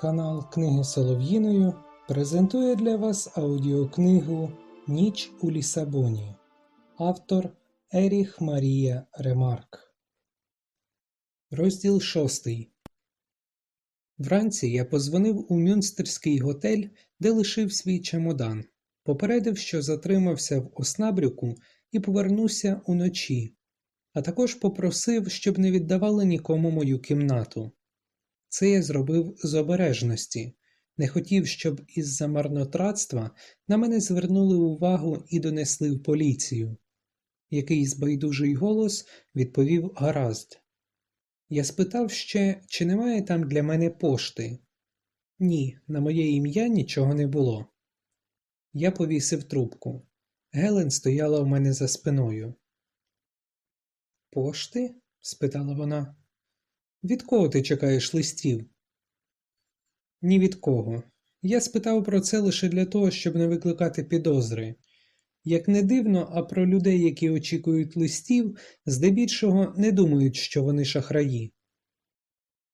Канал Книги Солов'їною презентує для вас аудіокнигу Ніч у Лісабоні. Автор Еріх Марія Ремарк. Розділ шостий. Вранці я позвонив у Мюнстерський готель, де лишив свій чемодан. Попередив, що затримався в Оснабрюку і повернуся уночі, а також попросив, щоб не віддавали нікому мою кімнату. Це я зробив з обережності, не хотів, щоб із-за марнотратства на мене звернули увагу і донесли в поліцію. Якийсь байдужий голос відповів гаразд. Я спитав ще, чи немає там для мене пошти. Ні, на моє ім'я нічого не було. Я повісив трубку. Гелен стояла у мене за спиною. Пошти? спитала вона. Від кого ти чекаєш листів? Ні від кого. Я спитав про це лише для того, щоб не викликати підозри. Як не дивно, а про людей, які очікують листів, здебільшого не думають, що вони шахраї.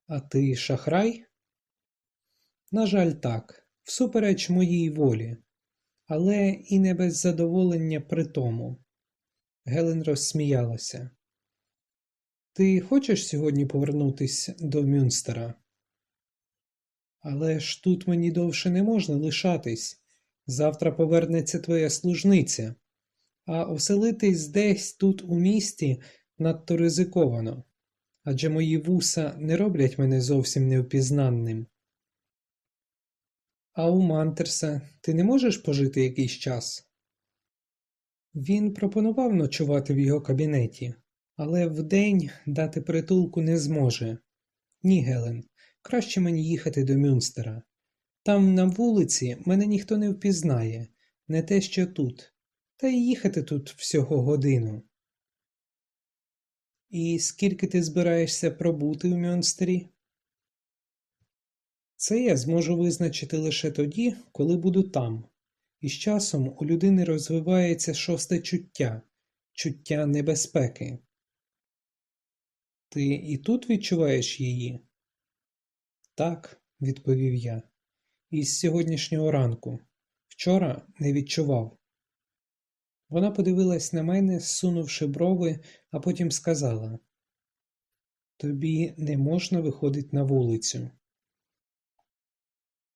А ти шахрай? На жаль, так, всупереч моїй волі, але і не без задоволення при тому. Гелен розсміялася. Ти хочеш сьогодні повернутися до Мюнстера? Але ж тут мені довше не можна лишатись. Завтра повернеться твоя служниця, а оселитись десь тут у місті надто ризиковано, адже мої вуса не роблять мене зовсім невпізнанним. А у Мантерса ти не можеш пожити якийсь час? Він пропонував ночувати в його кабінеті, але вдень дати притулку не зможе. Ні, Гелен, краще мені їхати до Мюнстера. Там на вулиці мене ніхто не впізнає, не те що тут, та й їхати тут всього годину. І скільки ти збираєшся пробути в Мюнстері? Це я зможу визначити лише тоді, коли буду там, і з часом у людини розвивається шосте чуття, чуття небезпеки. Ти і тут відчуваєш її? Так, відповів я. Із сьогоднішнього ранку. Вчора не відчував. Вона подивилась на мене, зсунувши брови, а потім сказала: Тобі не можна виходити на вулицю.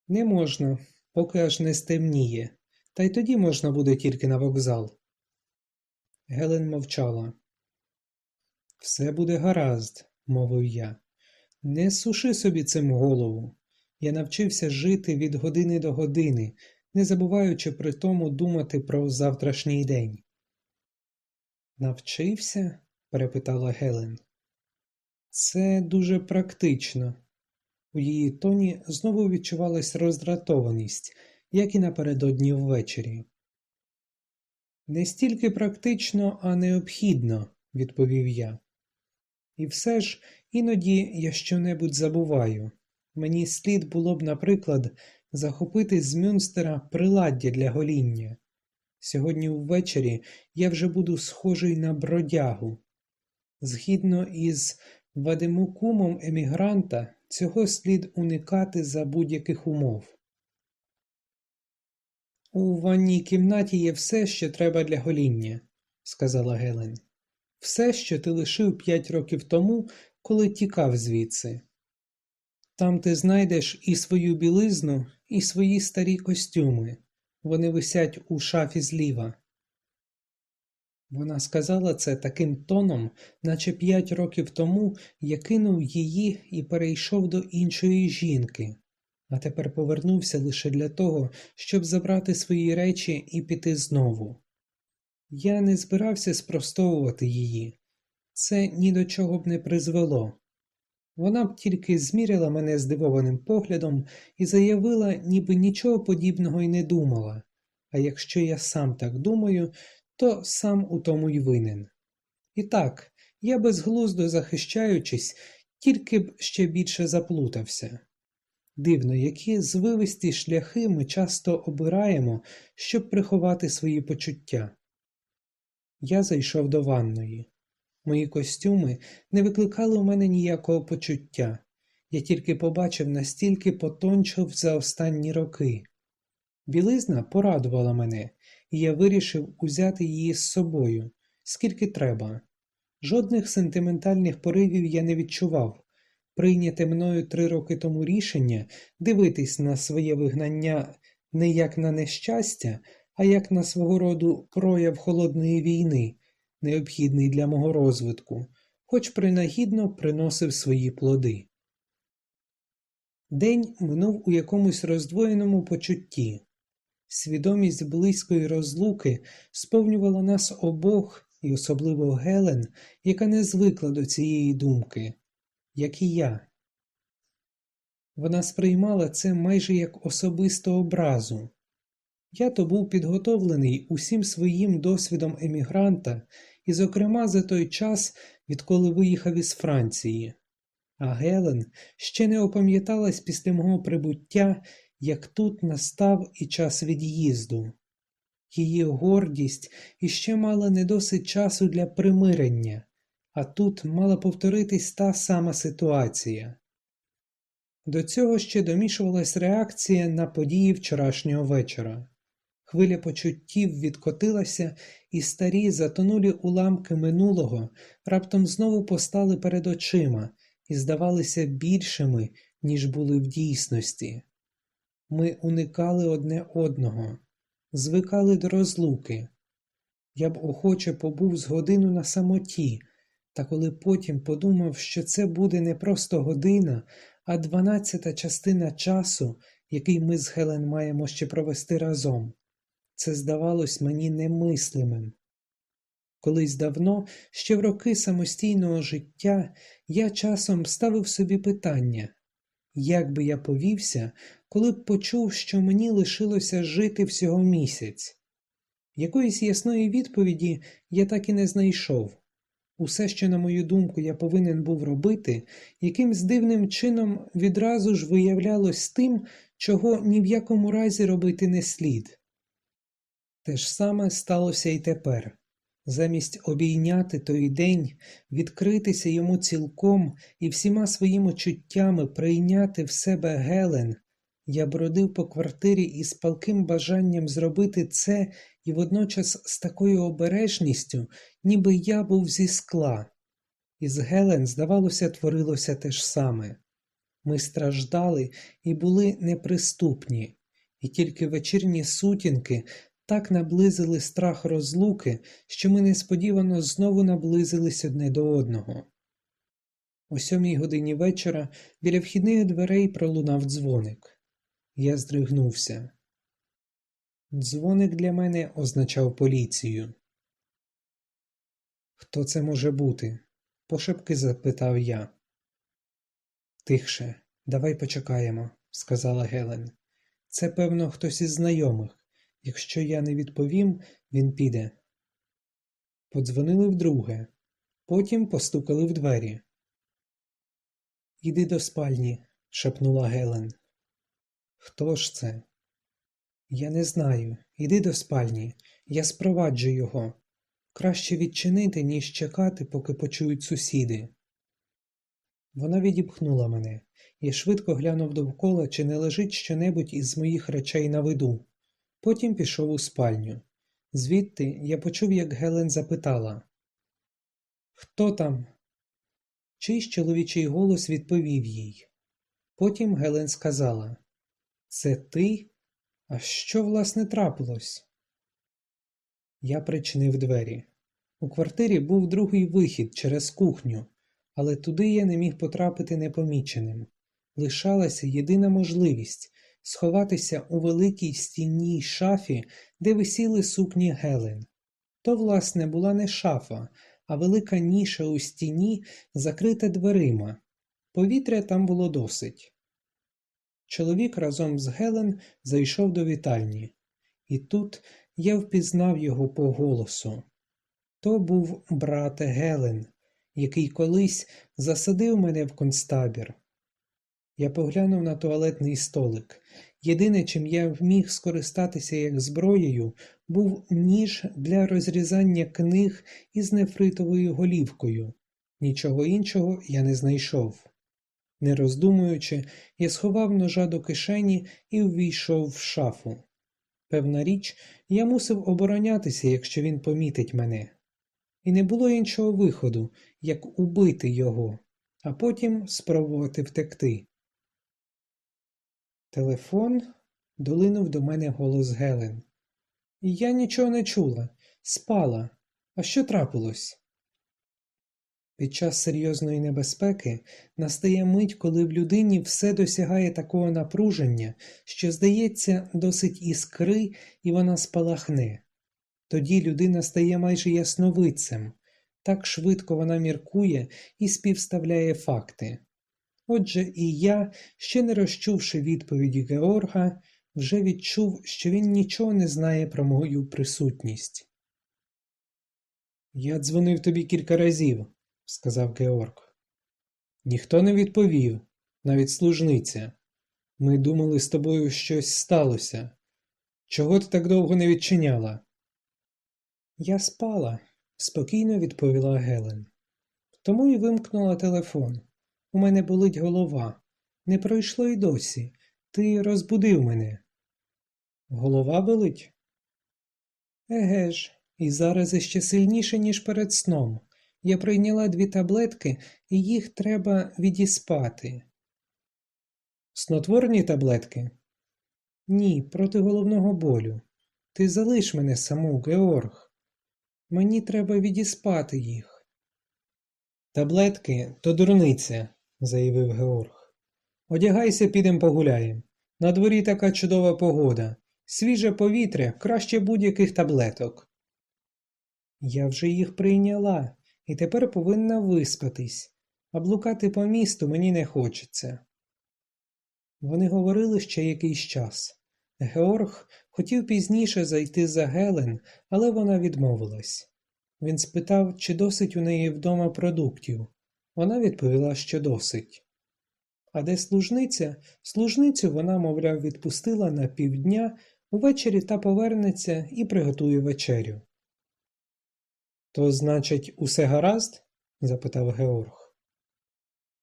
Не можна, поки аж не стемніє, та й тоді можна буде тільки на вокзал. Гелен мовчала. Все буде гаразд, мовив я. Не суши собі цим голову. Я навчився жити від години до години, не забуваючи при тому думати про завтрашній день. Навчився? перепитала Гелен. Це дуже практично. У її тоні знову відчувалась роздратованість, як і напередодні ввечері. Не стільки практично, а необхідно, відповів я. І все ж іноді я щонебудь забуваю. Мені слід було б, наприклад, захопити з Мюнстера приладдя для гоління. Сьогодні ввечері я вже буду схожий на бродягу. Згідно із вадимукумом емігранта, цього слід уникати за будь-яких умов. У ванній кімнаті є все, що треба для гоління, сказала Гелен. Все, що ти лишив п'ять років тому, коли тікав звідси. Там ти знайдеш і свою білизну, і свої старі костюми. Вони висять у шафі зліва. Вона сказала це таким тоном, наче п'ять років тому я кинув її і перейшов до іншої жінки, а тепер повернувся лише для того, щоб забрати свої речі і піти знову. Я не збирався спростовувати її, це ні до чого б не призвело. Вона б тільки зміряла мене здивованим поглядом і заявила, ніби нічого подібного й не думала, а якщо я сам так думаю, то сам у тому й винен. І так, я безглуздо захищаючись, тільки б ще більше заплутався. Дивно, які звивисті шляхи ми часто обираємо, щоб приховати свої почуття. Я зайшов до ванної. Мої костюми не викликали у мене ніякого почуття, Я тільки побачив, настільки потончив за останні роки. Білизна порадувала мене, і я вирішив узяти її з собою, скільки треба. Жодних сентиментальних поривів я не відчував. Прийняте мною три роки тому рішення дивитись на своє вигнання не як на нещастя, а як на свого роду прояв холодної війни, необхідний для мого розвитку, хоч принагідно приносив свої плоди. День минув у якомусь роздвоєному почутті. Свідомість близької розлуки сповнювала нас обох, і особливо Гелен, яка не звикла до цієї думки, як і я. Вона сприймала це майже як особисту образу. Я то був підготовлений усім своїм досвідом емігранта, і, зокрема, за той час, відколи виїхав із Франції. А Гелен ще не опам'яталась після мого прибуття, як тут настав і час від'їзду. Її гордість іще мала не досить часу для примирення, а тут мала повторитись та сама ситуація. До цього ще домішувалась реакція на події вчорашнього вечора. Хвиля почуттів відкотилася, і старі затонулі уламки минулого раптом знову постали перед очима і здавалися більшими, ніж були в дійсності. Ми уникали одне одного, звикали до розлуки. Я б охоче побув з годину на самоті, та коли потім подумав, що це буде не просто година, а дванадцята частина часу, який ми з Гелен маємо ще провести разом, це здавалось мені немислимим. Колись давно, ще в роки самостійного життя, я часом ставив собі питання, як би я повівся, коли б почув, що мені лишилося жити всього місяць. Якоїсь ясної відповіді я так і не знайшов. Усе, що, на мою думку, я повинен був робити, якимсь дивним чином відразу ж виявлялось тим, чого ні в якому разі робити не слід. Те ж саме сталося і тепер. Замість обійняти той день, відкритися йому цілком і всіма своїми чуттями прийняти в себе Гелен, я бродив по квартирі із палким бажанням зробити це і водночас з такою обережністю, ніби я був зі скла. Із Гелен, здавалося, творилося те ж саме. Ми страждали і були неприступні, і тільки вечірні сутінки так наблизили страх розлуки, що ми несподівано знову наблизились одне до одного. О сьомій годині вечора біля вхідних дверей пролунав дзвоник. Я здригнувся. Дзвоник для мене означав поліцію. Хто це може бути? пошепки запитав я. Тихше, давай почекаємо, сказала Гелен. Це, певно, хтось із знайомих. Якщо я не відповім, він піде. Подзвонили вдруге, потім постукали в двері. Іди до спальні, шепнула Гелен. Хто ж це? Я не знаю. Іди до спальні, я спроваджу його. Краще відчинити, ніж чекати, поки почують сусіди. Вона відіпхнула мене і швидко глянув довкола, чи не лежить щонебудь із моїх речей на виду. Потім пішов у спальню. Звідти я почув, як Гелен запитала Хто там? Чийсь чоловічий голос відповів їй. Потім Гелен сказала Це ти? А що, власне, трапилось? Я причинив двері. У квартирі був другий вихід через кухню, але туди я не міг потрапити непоміченим. Лишалася єдина можливість сховатися у великій стінній шафі, де висіли сукні Гелен. То, власне, була не шафа, а велика ніша у стіні, закрита дверима. Повітря там було досить. Чоловік разом з Гелен зайшов до вітальні, і тут я впізнав його по голосу. То був брат Гелен, який колись засадив мене в концтабір. Я поглянув на туалетний столик. Єдине, чим я вміг скористатися як зброєю, був ніж для розрізання книг із нефритовою голівкою. Нічого іншого я не знайшов. Не роздумуючи, я сховав ножа до кишені і увійшов в шафу. Певна річ, я мусив оборонятися, якщо він помітить мене. І не було іншого виходу, як убити його, а потім спробувати втекти. Телефон долинув до мене голос Гелен. Я нічого не чула, спала. А що трапилось? Під час серйозної небезпеки настає мить, коли в людині все досягає такого напруження, що, здається, досить іскри, і вона спалахне. Тоді людина стає майже ясновидцем, так швидко вона міркує і співставляє факти. Отже, і я, ще не розчувши відповіді Георга, вже відчув, що він нічого не знає про мою присутність. Я дзвонив тобі кілька разів, сказав Георг. Ніхто не відповів, навіть служниця. Ми думали, з тобою щось сталося. Чого ти так довго не відчиняла? Я спала, спокійно відповіла Гелен. Тому і вимкнула телефон. У мене болить голова. Не пройшло й досі. Ти розбудив мене. Голова болить? Еге ж, і зараз іще сильніше, ніж перед сном. Я прийняла дві таблетки, і їх треба відіспати. Снотворні таблетки? Ні, проти головного болю. Ти залиш мене саму, Георг. Мені треба відіспати їх. Таблетки то дурниця, заявив Георг. Одягайся, підем погуляєм. На дворі така чудова погода. Свіже повітря краще будь-яких таблеток. Я вже їх прийняла і тепер повинна виспатись, а блукати по місту мені не хочеться. Вони говорили ще якийсь час. Георг хотів пізніше зайти за Гелен, але вона відмовилась. Він спитав, чи досить у неї вдома продуктів. Вона відповіла, що досить. А де служниця? Служницю вона, мовляв, відпустила на півдня, увечері та повернеться і приготує вечерю. То, значить, усе гаразд? запитав Георг.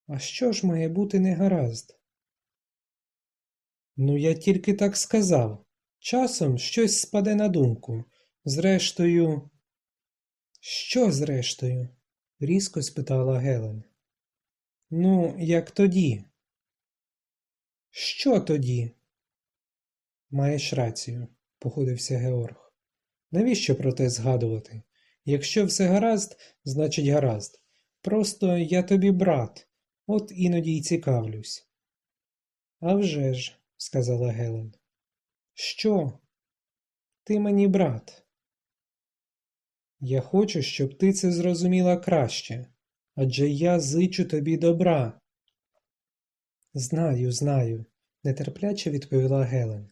А що ж має бути не гаразд? Ну, я тільки так сказав. Часом щось спаде на думку. Зрештою. Що зрештою? Різко спитала Гелен. Ну, як тоді? Що тоді? Маєш рацію, походився Георг. Навіщо про те згадувати? Якщо все гаразд, значить гаразд. Просто я тобі брат, от іноді й цікавлюсь. «А вже ж», – сказала Гелен. Що? Ти мені брат. Я хочу, щоб ти це зрозуміла краще, адже я зичу тобі добра. Знаю, знаю, нетерпляче відповіла Гелен.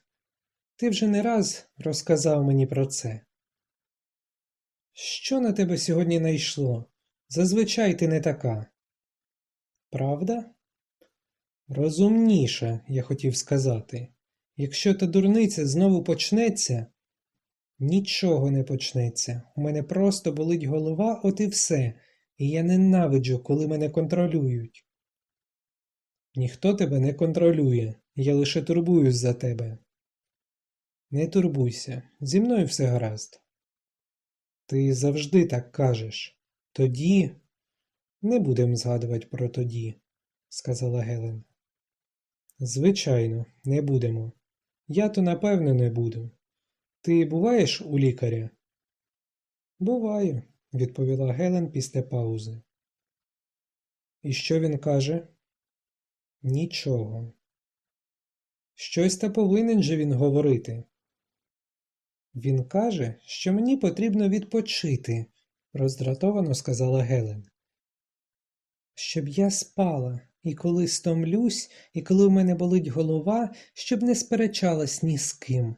Ти вже не раз розказав мені про це. Що на тебе сьогодні найшло? Зазвичай ти не така. Правда? Розумніше, я хотів сказати. Якщо та дурниця знову почнеться, нічого не почнеться. У мене просто болить голова, от і все, і я ненавиджу, коли мене контролюють. Ніхто тебе не контролює, я лише турбуюсь за тебе. Не турбуйся, зі мною все гаразд. Ти завжди так кажеш. Тоді не будемо згадувати про тоді, сказала Гелен. Звичайно, не будемо. Я то напевно не буду. Ти буваєш у лікаря? Буваю, відповіла Гелен після паузи. І що він каже? Нічого. Щось та повинен же він говорити. Він каже, що мені потрібно відпочити, роздратовано сказала Гелен. Щоб я спала, і коли стомлюсь, і коли в мене болить голова, щоб не сперечалась ні з ким,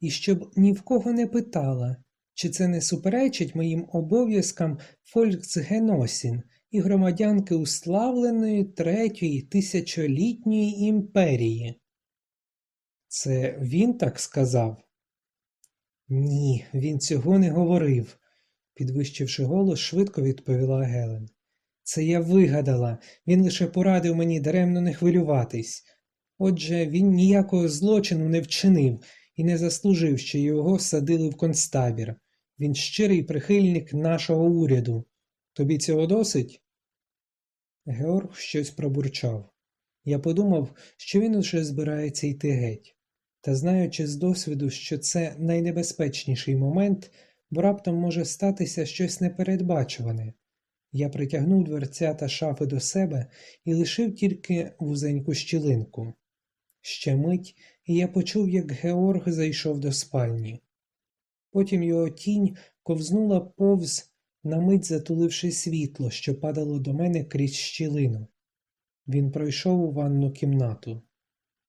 і щоб ні в кого не питала, чи це не суперечить моїм обов'язкам Фольксгеносін і громадянки уславленої третьої тисячолітньої імперії. Це він так сказав? Ні, він цього не говорив, підвищивши голос, швидко відповіла Гелен. Це я вигадала, він лише порадив мені даремно не хвилюватись. Отже, він ніякого злочину не вчинив і не заслужив, що його садили в концтабір. Він щирий прихильник нашого уряду. Тобі цього досить? Георг щось пробурчав. Я подумав, що він уже збирається йти геть, та знаючи з досвіду, що це найнебезпечніший момент, бо раптом може статися щось непередбачуване. Я притягнув дверця та шафи до себе і лишив тільки вузеньку щілинку. Ще мить, і я почув, як Георг зайшов до спальні. Потім його тінь ковзнула повз, на мить затуливши світло, що падало до мене крізь щілину. Він пройшов у ванну кімнату.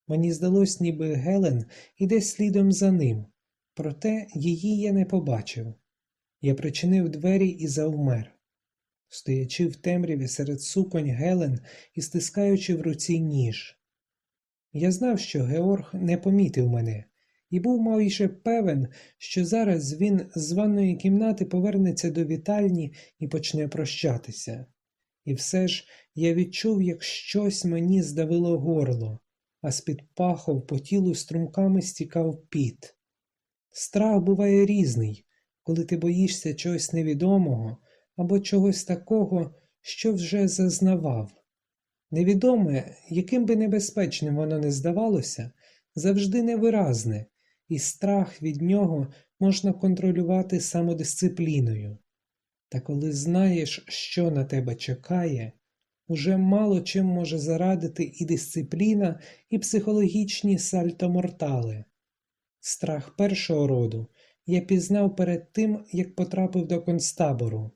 Мені здалось, ніби Гелен іде слідом за ним, проте її я не побачив. Я причинив двері і завмер. Стоячи в темряві серед суконь Гелен і стискаючи в руці ніж. Я знав, що Георг не помітив мене, і був майже певен, що зараз він з ванної кімнати повернеться до вітальні і почне прощатися. І все ж я відчув, як щось мені здавило горло, а з-під пахов по тілу струмками стікав піт. Страх буває різний, коли ти боїшся чогось невідомого або чогось такого, що вже зазнавав. Невідоме, яким би небезпечним воно не здавалося, завжди невиразне, і страх від нього можна контролювати самодисципліною. Та коли знаєш, що на тебе чекає, уже мало чим може зарадити і дисципліна, і психологічні сальтомортали. Страх першого роду я пізнав перед тим, як потрапив до концтабору,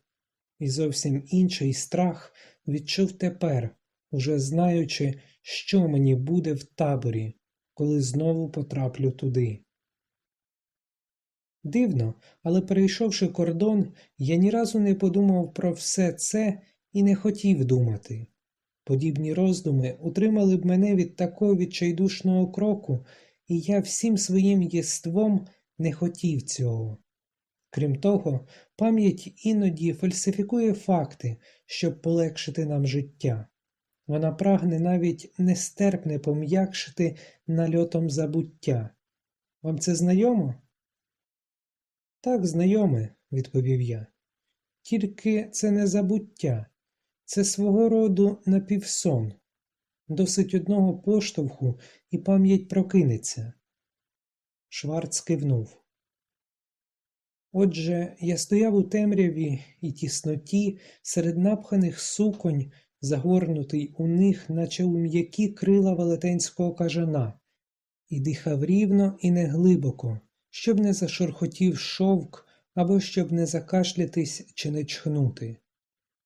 і зовсім інший страх відчув тепер, уже знаючи, що мені буде в таборі, коли знову потраплю туди. Дивно, але перейшовши кордон, я ні разу не подумав про все це і не хотів думати. Подібні роздуми утримали б мене від такого відчайдушного кроку, і я всім своїм єством не хотів цього. Крім того, пам'ять іноді фальсифікує факти, щоб полегшити нам життя. Вона прагне навіть нестерпне пом'якшити нальотом забуття. Вам це знайомо? Так, знайоме, відповів я. Тільки це не забуття, це свого роду напівсон. Досить одного поштовху і пам'ять прокинеться. Шварц кивнув. Отже, я стояв у темряві і тісноті серед напханих суконь, загорнутий у них, наче у м'які крила велетенського кажана, і дихав рівно і неглибоко, щоб не зашорхотів шовк або щоб не закашлятись чи не чхнути.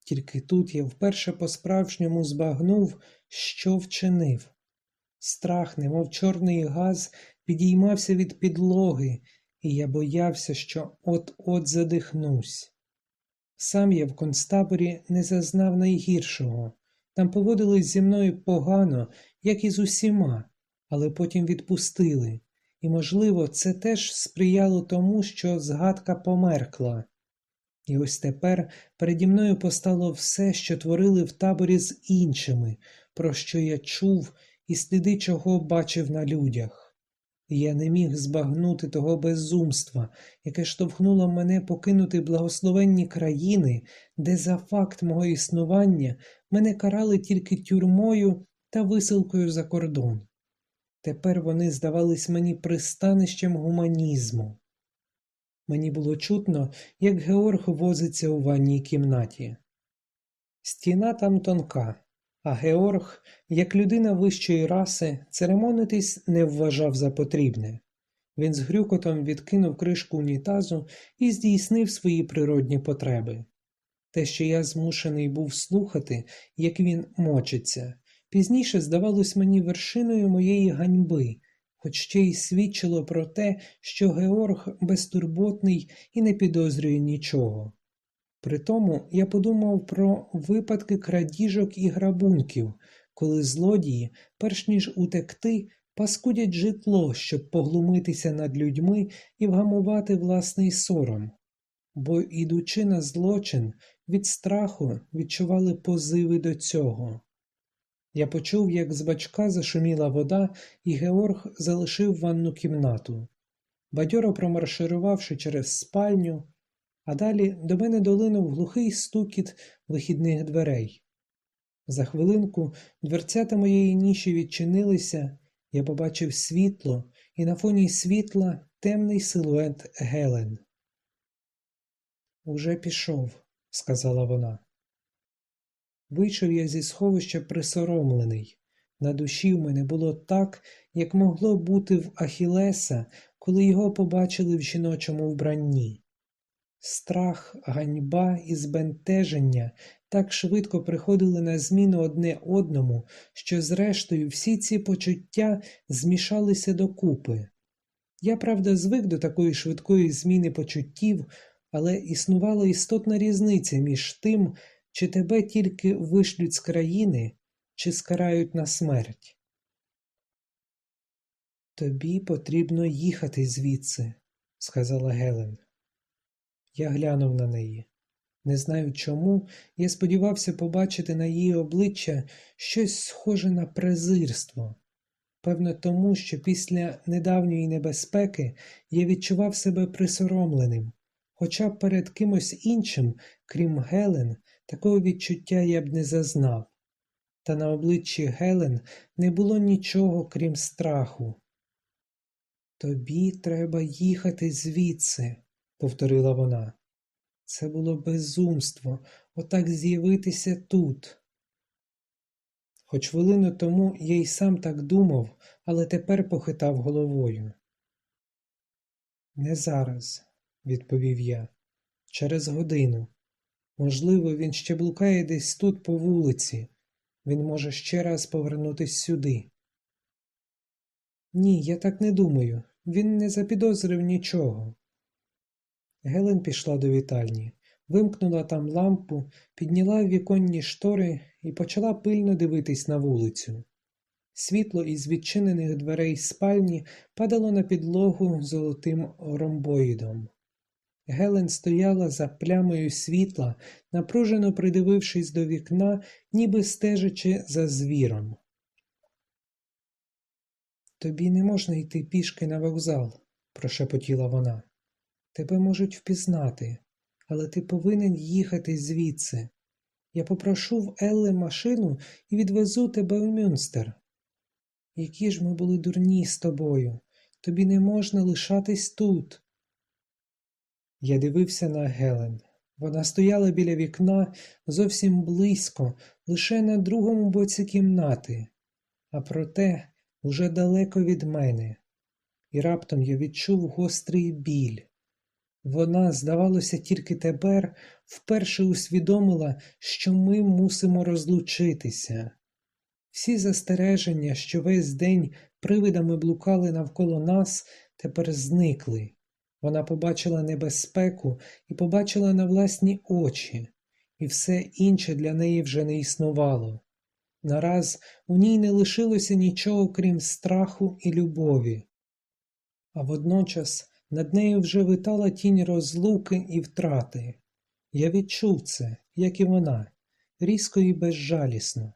Тільки тут я вперше по-справжньому збагнув, що вчинив. Страх, немов чорний газ, підіймався від підлоги, і я боявся, що от-от задихнусь. Сам я в концтаборі не зазнав найгіршого. Там поводились зі мною погано, як і з усіма, але потім відпустили, і, можливо, це теж сприяло тому, що згадка померкла. І ось тепер переді мною постало все, що творили в таборі з іншими, про що я чув і сліди чого бачив на людях я не міг збагнути того безумства, яке штовхнуло мене покинути благословенні країни, де за факт мого існування мене карали тільки тюрмою та висилкою за кордон. Тепер вони здавались мені пристанищем гуманізму. Мені було чутно, як Георг возиться у ванній кімнаті. Стіна там тонка, а Георг, як людина вищої раси, церемонитись не вважав за потрібне. Він з грюкотом відкинув кришку унітазу і здійснив свої природні потреби. Те, що я змушений був слухати, як він мочиться, пізніше здавалось мені вершиною моєї ганьби, хоч ще й свідчило про те, що Георг безтурботний і не підозрює нічого. Притому я подумав про випадки крадіжок і грабунків, коли злодії, перш ніж утекти, паскудять житло, щоб поглумитися над людьми і вгамувати власний сором. бо, ідучи на злочин, від страху відчували позиви до цього. Я почув, як з бачка зашуміла вода, і Георг залишив ванну кімнату. Бадьоро промарширувавши через спальню, а далі до мене долинув глухий стукіт вихідних дверей. За хвилинку дверцята моєї ніші відчинилися, я побачив світло, і на фоні світла темний силует Гелен. Уже пішов, сказала вона. Вийшов я зі сховища присоромлений. На душі в мене було так, як могло бути в Ахілеса, коли його побачили в жіночому вбранні. Страх, ганьба і збентеження так швидко приходили на зміну одне одному, що, зрештою, всі ці почуття змішалися докупи. Я, правда, звик до такої швидкої зміни почуттів, але існувала істотна різниця між тим, чи тебе тільки вишлють з країни, чи скарають на смерть. Тобі потрібно їхати звідси, сказала Гелен. Я глянув на неї. Не знаю чому, я сподівався побачити на її обличчя щось схоже на презирство. Певно, тому, що після недавньої небезпеки я відчував себе присоромленим, хоча б перед кимось іншим, крім Гелен, такого відчуття я б не зазнав. Та на обличчі Гелен не було нічого, крім страху. Тобі треба їхати звідси, повторила вона. Це було безумство, отак з'явитися тут. Хоч хвилину тому я й сам так думав, але тепер похитав головою. Не зараз, відповів я, через годину. Можливо, він ще блукає десь тут по вулиці. Він може ще раз повернутись сюди. Ні, я так не думаю. Він не запідозрив нічого. Гелен пішла до вітальні, вимкнула там лампу, підняла віконні штори і почала пильно дивитись на вулицю. Світло із відчинених дверей спальні падало на підлогу золотим ромбоїдом. Гелен стояла за плямою світла, напружено придивившись до вікна, ніби стежачи за звіром. Тобі не можна йти пішки на вокзал, прошепотіла вона. Тебе можуть впізнати, але ти повинен їхати звідси. Я попрошу в Елли машину і відвезу тебе в Мюнстер. Які ж ми були дурні з тобою, тобі не можна лишатись тут. Я дивився на Гелен. Вона стояла біля вікна зовсім близько, лише на другому боці кімнати, а проте уже далеко від мене, і раптом я відчув гострий біль. Вона, здавалося, тільки тепер вперше усвідомила, що ми мусимо розлучитися. Всі застереження, що весь день привидами блукали навколо нас, тепер зникли. Вона побачила небезпеку і побачила на власні очі, і все інше для неї вже не існувало. Нараз у ній не лишилося нічого крім страху і любові, а водночас над нею вже витала тінь розлуки і втрати. Я відчув це, як і вона, різко і безжалісно.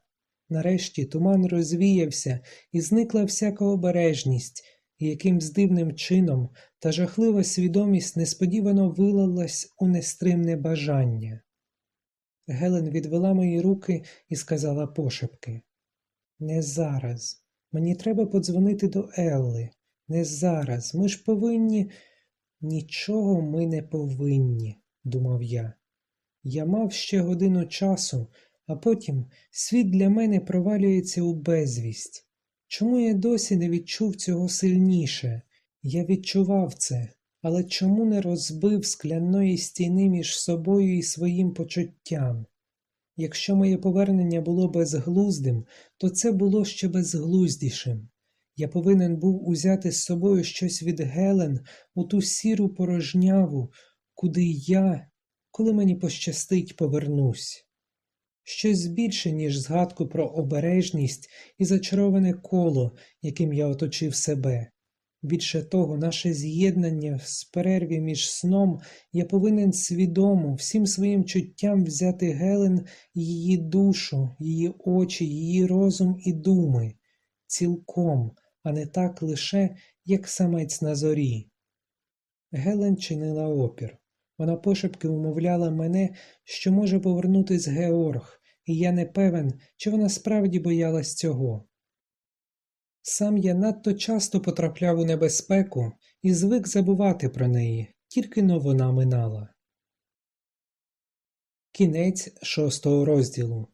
Нарешті туман розвіявся і зникла всяка обережність, і якимсь дивним чином та жахлива свідомість несподівано вилилась у нестримне бажання. Гелен відвела мої руки і сказала пошепки Не зараз. Мені треба подзвонити до Елли. Не зараз. Ми ж повинні. Нічого ми не повинні, думав я. Я мав ще годину часу, а потім світ для мене провалюється у безвість. Чому я досі не відчув цього сильніше? Я відчував це, але чому не розбив скляної стіни між собою і своїм почуттям? Якщо моє повернення було безглуздим, то це було ще безглуздішим. Я повинен був узяти з собою щось від Гелен у ту сіру порожняву, куди я, коли мені пощастить, повернусь. Щось більше, ніж згадку про обережність і зачароване коло, яким я оточив себе. Більше того, наше з'єднання з перерві між сном я повинен свідомо всім своїм чуттям взяти Гелен її душу, її очі, її розум і думи цілком, а не так лише, як самець на зорі. Гелен чинила опір. Вона пошепки умовляла мене, що може повернутись Георг, і я не певен, чи вона справді боялась цього. Сам я надто часто потрапляв у небезпеку і звик забувати про неї, тільки но вона минала. Кінець шостого розділу.